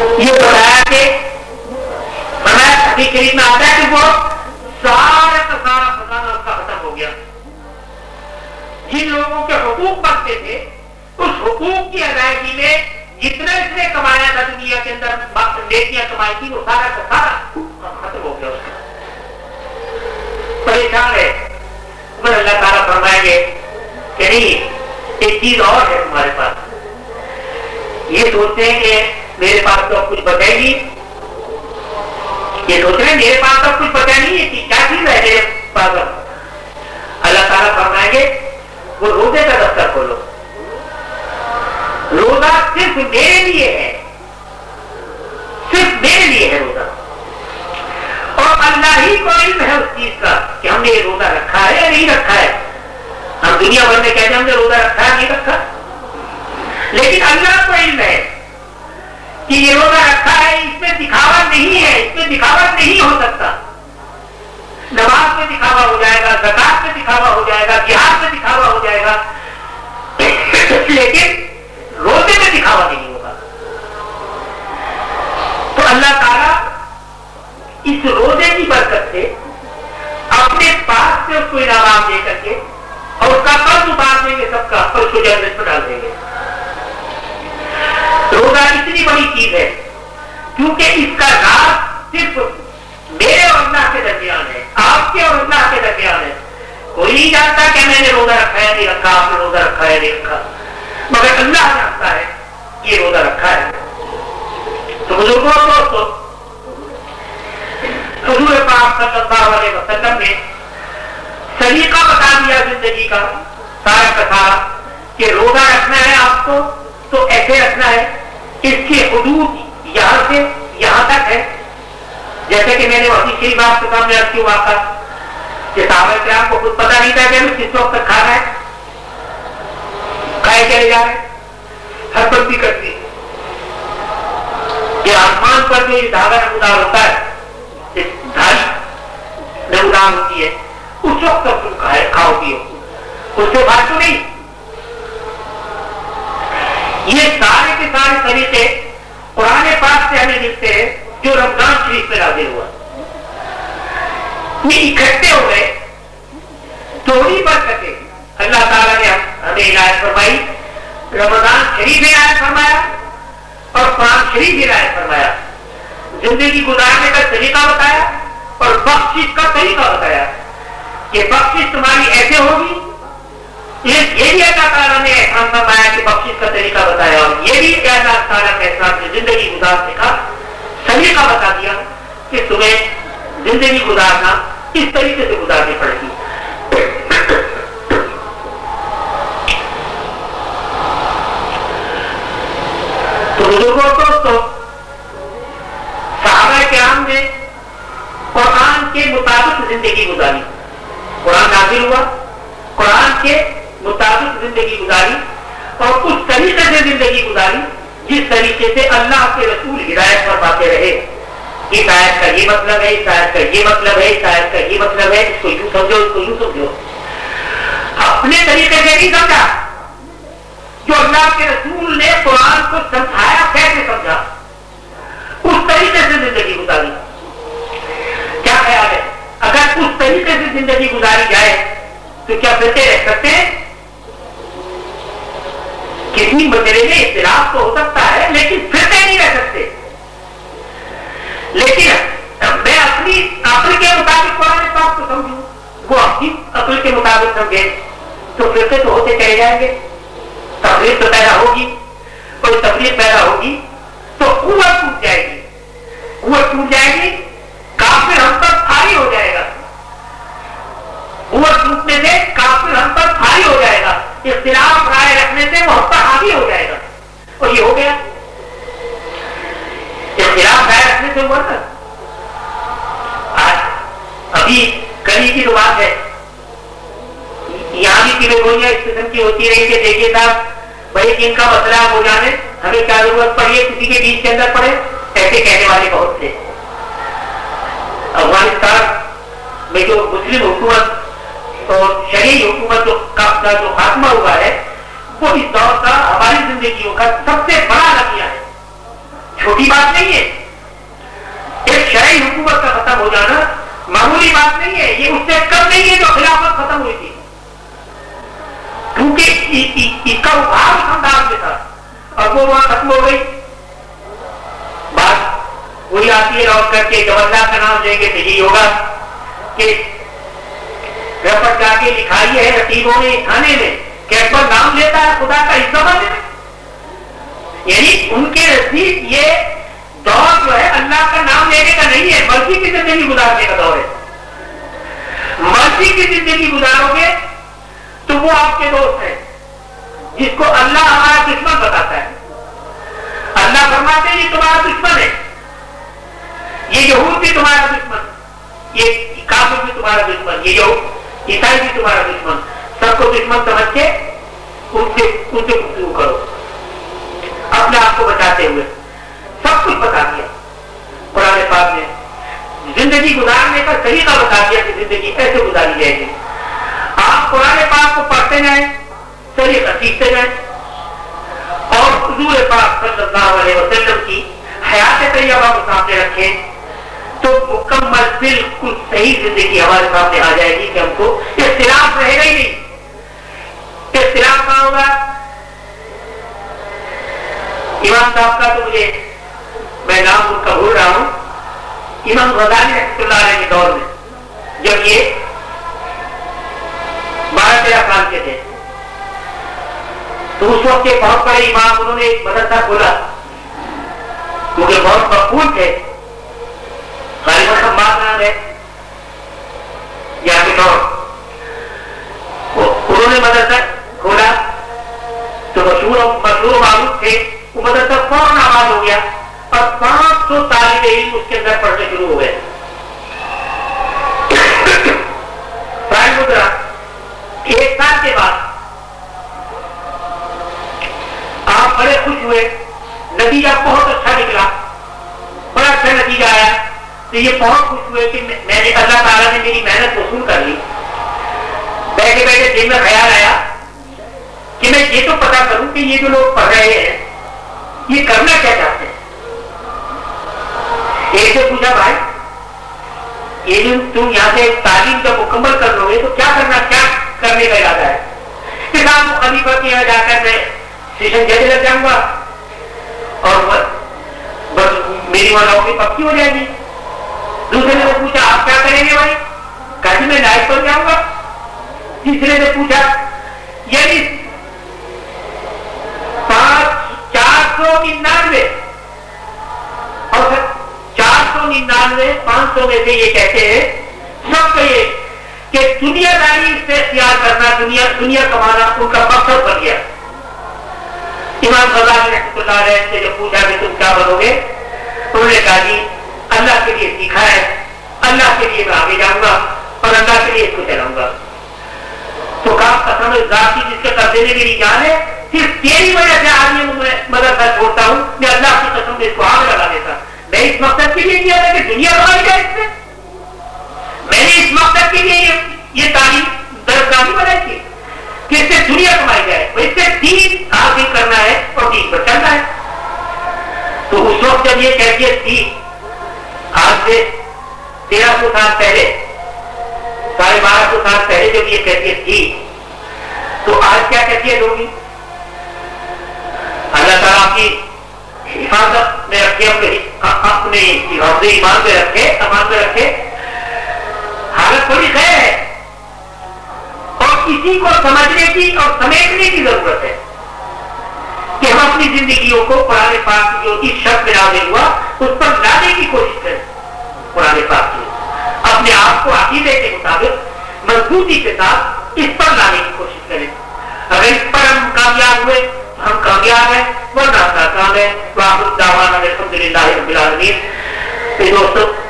یہ بتایا کہ شریف میں آتا ہے کہ وہ سارا کا سارا خزانہ اس کا ختم ہو گیا۔ جن لوگوں کے حقوق بنتے تھے، اس حقوق کی ادائیگی میں جتنا اس نے کمایا تھا دنیا کے اندر نیکیاں کمائی تھی، وہ سارا کا سارا ختم ہو گیا اس کا۔ پریشان ہے۔ اللہ تعالیٰ فرمائیں گے کہ نہیں، ایک چیز اور ہے تمہارے پاس۔ یہ سوچتے ہیں کہ میرے پاس تو کچھ بچے گی یہ سوچ رہے ہیں، میرے پاس تو کچھ بچا نہیں ہے کیا چیز ہے میرے پاس اللہ تعالیٰ فرمائیں گے، وہ روزے کا دفتر کھولو۔ روزہ صرف میرے لیے ہے۔ صرف میرے لیے ہے روزہ۔ اور اللہ ہی کو علم ہے اس چیز کا کہ ہم نے یہ روزہ رکھا ہے یا نہیں رکھا ہے۔ ہم دنیا بھر میں کہتے ہیں ہم نے روزہ رکھا ہے، نہیں رکھا۔ لیکن اللہ کو علم ہے۔ کہ یہ روزہ رکھا ہے، اس میں دکھاوا نہیں ہے، اس میں دکھاوا نہیں ہو سکتا۔ نماز میں دکھاوا ہو جائے گا، زکات میں دکھاوا ہو جائے گا بہار میں دکھاوا ہو جائے گا۔ لیکن کیونکہ اس کا راز صرف میرے اور اللہ کے درمیان ہے، آپ کے اور اللہ کے درمیان ہے۔ کوئی نہیں جانتا کہ میں نے روزہ رکھا ہے نہیں رکھا آپ نے روزہ رکھا ہے نہیں رکھا۔ مگر اللہ جانتا ہے یہ روزہ رکھا ہے۔ تو بزرگوں دوستوں، حضور پاک صلی اللہ علیہ وسلم نے سلیقہ بتا دیا زندگی کا۔ سارا کا سارا کہ روزہ رکھنا ہے آپ کو تو ایسے رکھنا ہے اس کی حدود یہاں سے یہاں تک ہے۔ جیسے کہ میں نے وہی شریف آپ کے سامنے رکھی واقع کہ صحابہ کرام کو خود پتہ نہیں تھا کہ کس وقت تک کھانا ہے۔ کھائے چلے جا رہے ہر بندی کرتی یہ آسمان پر جو یہ دھاگا نمودار ہوتا ہے دھائی نمودار ہوتی ہے، اس وقت تک تم کھاؤ پیو۔ اس سے بات تو نہیں یہ سارے کے سارے طریقے قرآن پاک سے ہمیں ملتے ہیں جو رمضان شریف میں نازل ہوا یہ اکٹھے ہو گئے تھوڑی برکتیں اللہ تعالیٰ نے ہمیں عنایت فرمائی رمضان شریف عنایت فرمایا اور قرآن شریف عنایت فرمایا۔ زندگی گزارنے کا طریقہ بتایا اور بخشش کا طریقہ بتایا کہ بخشش تمہاری ایسے ہوگی۔ یہ بھی اللہ تعالیٰ نے احسان فرمایا کہ بخشش کا طریقہ بتایا اور یہ بھی اللہ تعالیٰ کا احسان سے زندگی گزارنے کا طریقہ بتا دیا کہ تمہیں زندگی گزارنا اس طریقے سے گزارنی پڑے گی۔ تو بزرگوں دوستوں، صحابہ کرام نے قرآن کے مطابق زندگی گزاری۔ قرآن نازل ہوا، قرآن کے مطابق زندگی گزاری اور اس طریقے سے زندگی گزاری، جس طریقے سے اللہ کے رسول ہدایت پر پاتے رہے۔ اس آیت کا یہ مطلب ہے اس آیت کا یہ مطلب ہے اس آیت کا یہ مطلب ہے اس کو یوں سمجھو اس کو یوں سمجھو اپنے طریقے سے نہیں سمجھا جو اللہ کے رسول نے قرآن کو سمجھایا کیسے سمجھا اس طریقے سے زندگی گزاری کیا خیال ہے اگر اس طریقے سے زندگی گزاری جائے تو کیا فرقے رہ سکتے ہیں؟ کسی مسئلے میں اختلاف تو ہو سکتا ہے، لیکن فرقے نہیں رہ سکتے۔ لیکن میں اپنی عقل کے مطابق قرآن پاک کو سمجھوں، وہ اپنی عقل کے مطابق سمجھے تو فرقے تو ہوتے چلے جائیں گے۔ تفریح تو پیدا ہوگی۔ کوئی تفریح پیدا ہوگی تو قوت ٹوٹ جائے گی۔ قوت ٹوٹ جائے گی، کافر ہم پر بھاری ہو جائے گا قوت ٹوٹنے سے کافر ہم پر بھاری ہو جائے گا، اختلاف رائے رکھنے سے وہ ہم پر حاوی ہو جائے گا۔ اور یہ ہو گیا۔ اختلاف رائے رکھنے سے ہوا تھا ابھی کلی کی بات ہے۔ یہاں بھی کی اس قسم کی ہوتی رہی کہ دیکھیے صاحب، بھائی جن کا مسئلہ ہو جانے، ہمیں کیا ضرورت پڑی ہے؟ کسی کے بیچ کے اندر پڑے؟ ایسے کہنے والے بہت تھے افغانستان میں جو مسلم حکومت اور شہری حکومت جو کا جو خاتمہ ہوا ہے وہ اس دور کا ہماری زندگیوں کا سب سے بڑا نتیجہ ہے۔ چھوٹی بات نہیں ہے۔ ایک شرعی حکومت کا ختم ہو جانا معمولی بات نہیں ہے۔ یہ اس سے کم نہیں ہے جو خلافت ختم ہوئی تھی۔ کیونکہ اس کا ابھار خاندان میں تھا۔ اور وہ وہاں ختم ہو گئی۔ بات وہی آتی ہے لوٹ کر کے جب اللہ کا نام دیں گے تو یہی ہوگا کہ رپٹ جا کے لکھائی ہے رتیبوں نے، تھانے میں۔ کہ اکبر نام لیتا ہے، خدا کا حصہ بنے یعنی ان کے نزدیک یہ دور جو ہے، اللہ کا نام لینے کا نہیں ہے، مرضی کی زندگی گزارنے کا دور ہے۔ مرضی کی زندگی گزارو گے تو وہ آپ کے دوست ہیں، جس کو اللہ ہمارا دشمن بتاتا ہے۔ اللہ فرماتے ہیں، یہ تمہارا دشمن ہے۔ یہ یہود بھی تمہارا دشمن۔ یہ کافر بھی تمہارا دشمن۔ یہ عیسائی بھی تمہارا دشمن سب کو دشمن سمجھ کے ان سے ان سے گفتگو کرو اپنے آپ کو بچاتے ہوئے سب کچھ بتا دیا قرآن پاک نے زندگی گزارنے کا طریقہ بتا دیا کہ زندگی کیسے گزاری جائے گی آپ قرآن پاک کو پڑھتے جائیں طریقہ سیکھتے جائیں اور حضور پاک صلی اللہ علیہ وسلم کی حیات طیبہ کو سامنے رکھیں تو مکمل بالکل صحیح زندگی ہمارے سامنے آ جائے گی کہ ہم کو اختلاف رہے گا ہی نہیں۔ اختلاف کہاں ہوگا؟ امام صاحب کا تو مجھے میں نام ان کا بھول رہا ہوں۔ امام غزالی رحمۃ اللہ علیہ کے دور میں جب یہ بارہ تیرہ سال کے تھے۔ تو اس وقت کے بہت بڑے امام انہوں نے ایک مدرسہ کھولا۔ کیونکہ بہت مقبول تھے۔ غالب بات نام ہے یا پھر انہوں نے مدرسہ کھولا، تو مشہور مشہور معروف تھے۔ وہ مدرسہ فوراً آباد ہو گیا۔ اور پانچ سو طالب علم اس کے اندر پڑھنے شروع ہو گئے۔ ایک سال کے بعد آپ بڑے خوش ہوئے۔ نتیجہ بہت اچھا نکلا۔ بڑا اچھا نتیجہ آیا۔ تو یہ بہت خوش ہوئے کہ میں نے اللہ تعالیٰ نے میری محنت وصول کر لی۔ بیٹھے بیٹھے دل میں خیال آیا کہ میں یہ تو پتا کروں کہ یہ جو لوگ پڑھ رہے ہیں، یہ کرنا کیا چاہتے ہیں؟ ایک سے پوچھا، بھائی، یہ جو تم یہاں سے تعلیم جب مکمل کر لو گے تو کیا کرنا کیا کرنے کا ارادہ ہے؟ کہ صاحب خلیفہ کے یہاں جا کر میں اسٹیشن جج لگ جاؤں گا اور بس میری وہاں پکی ہو جائے گی۔ دوسرے نے پوچھا آپ کیا کریں گے بھائی کہیں میں نائب پر جاؤں گا تیسرے نے پوچھا یعنی پانچ چار سو ننانوے اور چار سو ننانوے پانچ سو میں سے یہ کہتے ہیں سب کو یہ کہ دنیا داری سے اختیار کرنا دنیا دنیا کمانا ان کا مقصد بن گیا امام غزالی رحمۃ اللہ علیہ سے جب پوچھا کہ تم کیا بنو گے انہوں نے کہا جی اللہ کے لیے سیکھا ہے، اللہ کے لیے میں آگے جاؤں گا اور اللہ کے لیے اس کو چلاؤں گا۔ تو کہا قسم ذاتی جس کے قبضے میں میری جان ہے، صرف تیری وجہ سے آج میں مدرسہ چھوڑتا ہوں، میں اللہ کی قسم میں اس کو آگ لگا دیتا میں اس مقصد کے لیے کیا تھا کہ دنیا بنائی جائے اس سے میں نے اس مقصد کے لیے یہ تعلیم درخواست بنائی تھی کہ اس سے دنیا کمائی جائے اس سے دین حاصل کرنا ہے اور دین پر چلنا ہے۔ تو اس وقت جب یہ کیفیت تھی آج سے تیرہ سو سال پہلے ساڑھے بارہ سو سال پہلے جب یہ کیفیت تھی تو آج کیا کیفیت ہوگی اللہ تعالیٰ کی اپنے ایمان میں رکھے امان میں رکھے۔ حالت بڑی خیر ہے۔ اور کسی کو سمجھنے کی اور سمیٹنے کی ضرورت ہے کہ ہم اپنی زندگیوں کو قرآن پاک جو اس شخص میں نازل ہوا، اس پر لانے کی کوشش کریں۔ قرآن پاک کی۔ اپنے آپ کو عقیدے کے مطابق، مضبوطی کے ساتھ اس پر لانے کی کوشش کریں۔ اگر اس پر ہم کامیاب ہوئے، ہم کامیاب ہیں، ورنہ ناکام ہے آخر دعوانا الحمدللہ رب العالمین۔ دوستو